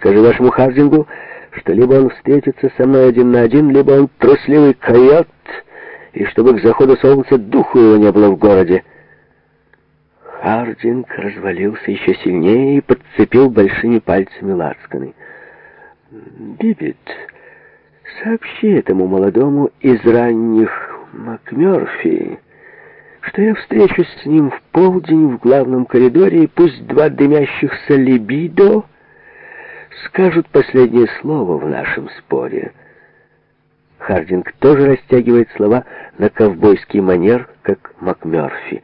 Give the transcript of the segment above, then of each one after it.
Скажи вашему Хардингу, что либо он встретится со мной один на один, либо он трусливый койот, и чтобы к заходу солнца духу его не было в городе. Хардинг развалился еще сильнее и подцепил большими пальцами лацканы. «Бибит, сообщи этому молодому из ранних МакМёрфи, что я встречусь с ним в полдень в главном коридоре, и пусть два дымящихся либидо скажут последнее слово в нашем споре. Хардинг тоже растягивает слова на ковбойский манер, как МакМёрфи.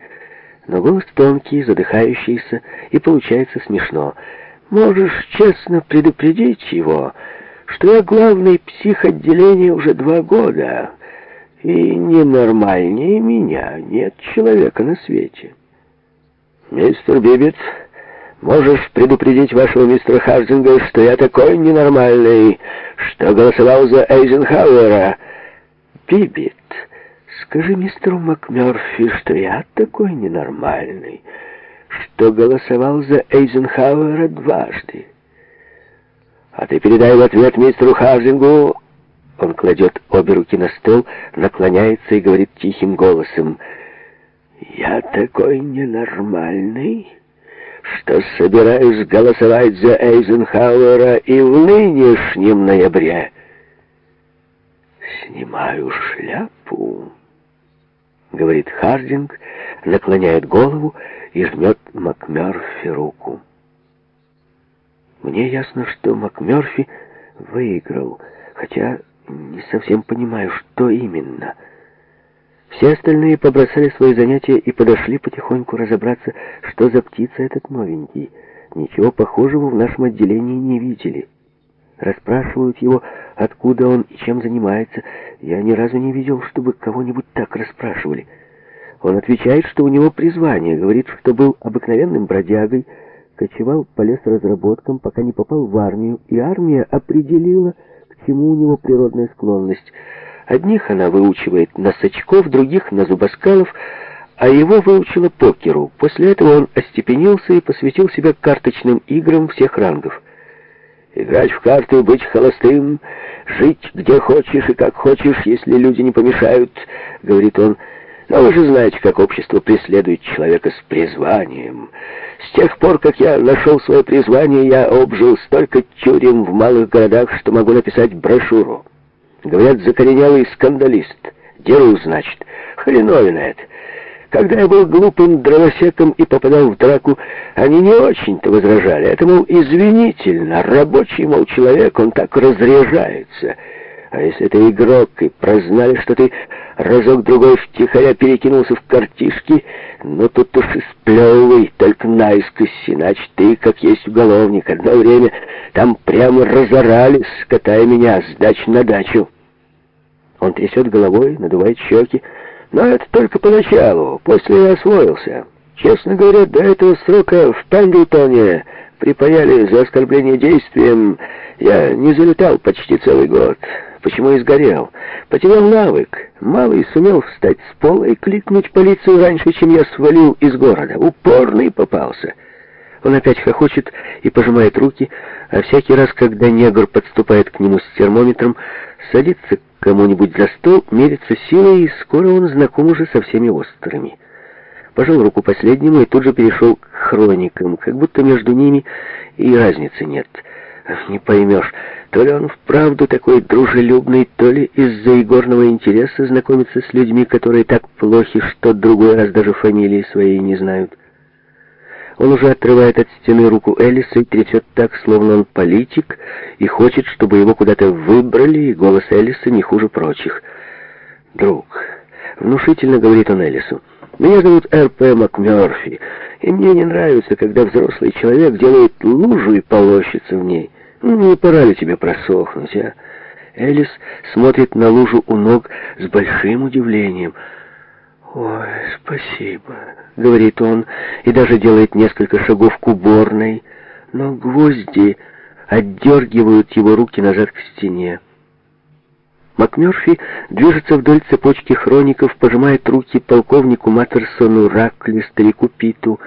Но голос тонкий, задыхающийся, и получается смешно. «Можешь честно предупредить его, что я главный псих отделения уже два года, и ненормальнее меня нет человека на свете». «Мистер Бибетт...» Можешь предупредить вашего мистера Хардинга, что я такой ненормальный, что голосовал за Эйзенхауэра. Бибит, скажи мистеру МакМёрфи, что я такой ненормальный, что голосовал за Эйзенхауэра дважды. А ты передай в ответ мистеру Хардингу... Он кладет обе руки на стол, наклоняется и говорит тихим голосом. «Я такой ненормальный» что собираюсь голосовать за Эйзенхауэра и в нынешнем ноябре. «Снимаю шляпу», — говорит Хардинг, наклоняет голову и жмет МакМёрфи руку. Мне ясно, что МакМёрфи выиграл, хотя не совсем понимаю, что именно — все остальные побросали свои занятия и подошли потихоньку разобраться, что за птица этот новенький. Ничего похожего в нашем отделении не видели. Расспрашивают его, откуда он и чем занимается. Я ни разу не видел, чтобы кого-нибудь так расспрашивали. Он отвечает, что у него призвание, говорит, что был обыкновенным бродягой, кочевал по лесоразработкам, пока не попал в армию, и армия определила, к чему у него природная склонность — Одних она выучивает на сачков, других на зубоскалов, а его выучила покеру. После этого он остепенился и посвятил себя карточным играм всех рангов. Играть в карты, быть холостым, жить где хочешь и как хочешь, если люди не помешают, — говорит он. Но вы же знаете, как общество преследует человека с призванием. С тех пор, как я нашел свое призвание, я обжил столько тюрем в малых городах, что могу написать брошюру. Говорят, закоренелый скандалист. Деру, значит. Хреновина это. Когда я был глупым дровосеком и попадал в драку, они не очень-то возражали. Это, мол, извинительно. Рабочий, мол, человек, он так разряжается. А если ты игрок, и прознали, что ты разок-другой втихаря перекинулся в картишки, ну тут уж и сплевывай, только наискось, иначе ты, как есть уголовник, одно время там прямо разорались, катая меня с дачи на дачу. Он трясет головой, надувает щеки. Но это только поначалу, после я освоился. Честно говоря, до этого срока в Пендлтоне припаяли за оскорбление действием. Я не залетал почти целый год почему и сгорел. Потерял навык. Малый сумел встать с пола и кликнуть полицию раньше, чем я свалил из города. Упорный попался. Он опять хохочет и пожимает руки, а всякий раз, когда негр подступает к нему с термометром, садится к кому-нибудь за стол, мерится силой, и скоро он знаком уже со всеми острыми. Пожал руку последнему и тут же перешел к хроникам, как будто между ними и разницы нет — не поймешь, то ли он вправду такой дружелюбный, то ли из-за игорного интереса знакомится с людьми, которые так плохи, что другой раз даже фамилии своей не знают. Он уже отрывает от стены руку Элиса и трясет так, словно он политик, и хочет, чтобы его куда-то выбрали, и голос Элиса не хуже прочих. «Друг», — внушительно говорит он Элису, — «меня зовут Р.П. МакМёрфи, и мне не нравится, когда взрослый человек делает лужу и полощется в ней». Ну Не пора ли тебе просохнуть, а? Элис смотрит на лужу у ног с большим удивлением. «Ой, спасибо», — говорит он, и даже делает несколько шагов к уборной, но гвозди отдергивают его руки назад к стене. МакМёрфи движется вдоль цепочки хроников, пожимает руки полковнику Матерсону, Ракли, старику Питу.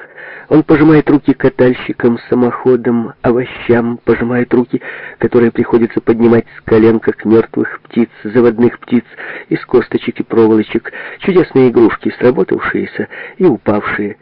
Он пожимает руки катальщикам, самоходам, овощам, пожимает руки, которые приходится поднимать с колен, как мертвых птиц, заводных птиц, из косточек и проволочек, чудесные игрушки, сработавшиеся и упавшие.